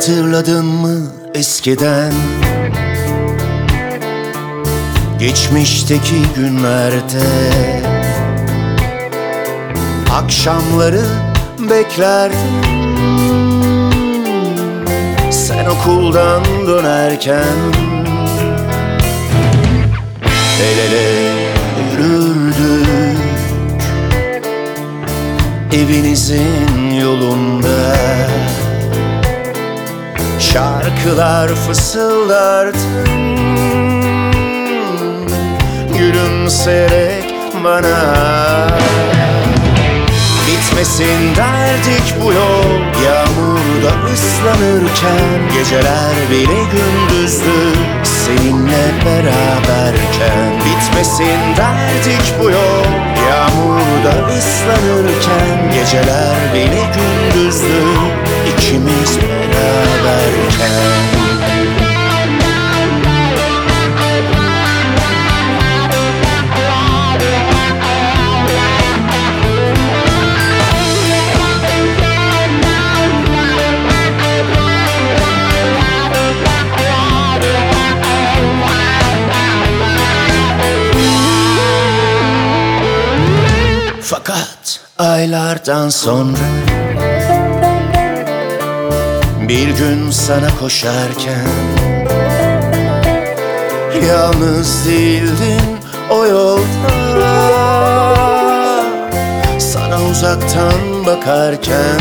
Hatırladın mı eskiden? Geçmişteki günlerde. Akşamları beklerdim. Sen okuldan dönerken. El ele yürürdük. Evinizin yolunda Şarkılar fısıldardın Gülümseyerek bana. Bitmesin derdik bu yol. Yağmurda ıslanırken Geceler bile gündüzdü. Seninle beraberken Bitmesin derdik bu yol. Yağmurda ıslanırken Geceler bile gündüzdü İkimiz beraberken. Fakat aylardan sonra Bir gün sana koşarken Yalnız değildin o yolda. Sana uzaktan bakarken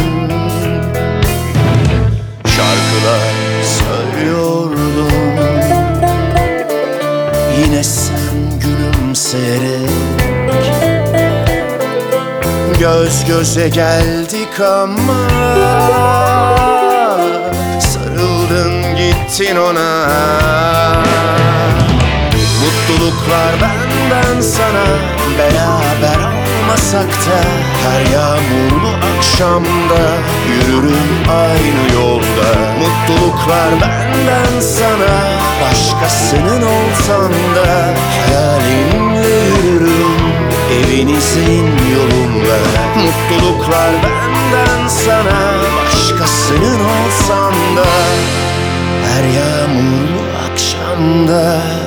Şarkılar söylüyordum. Yine sen gülümseyerek Göz göze geldik ama Gittin ona. Mutluluklar benden sana. Beraber olmasak da Her yağmurlu akşamda? Yürürüm aynı yolda. Mutluluklar benden sana. Başkasının olsam da Hayalimle yürürüm. Evinizin yolunda Mutluluklar benden sana. Başkasının olsam da Her yağmurlu akşamda